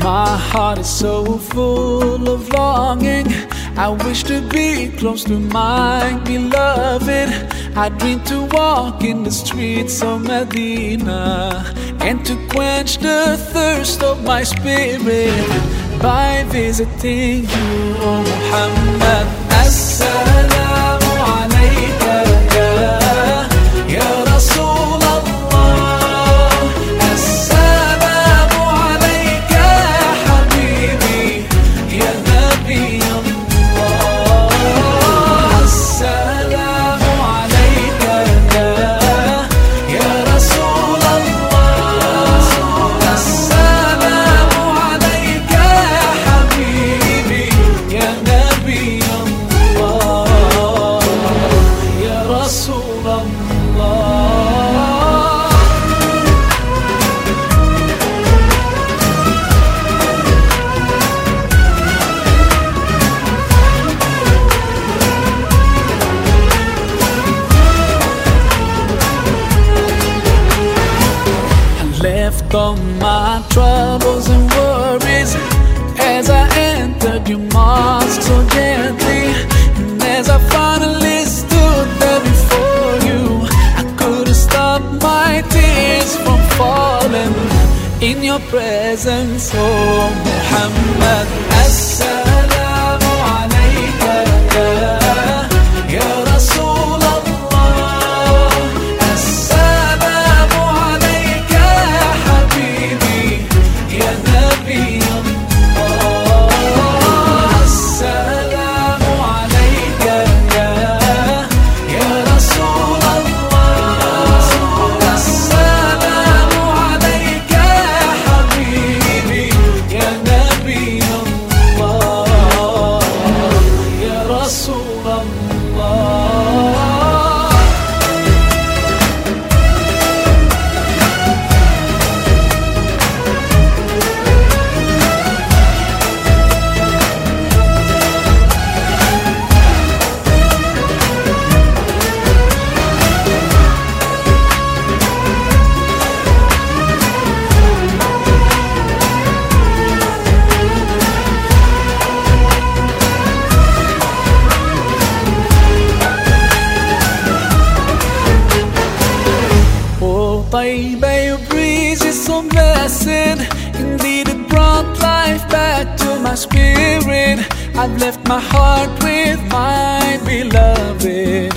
My heart is so full of longing. I wish to be close to my beloved. I dream to walk in the streets of Medina and to quench the thirst of my spirit by visiting you, O Muhammad. Assalamu I left all my troubles and worries as I entered your mosque in your presence, oh Muhammad. Rasulallah Baby, your breeze is so blessed. Indeed, it brought life back to my spirit. I've left my heart with my beloved,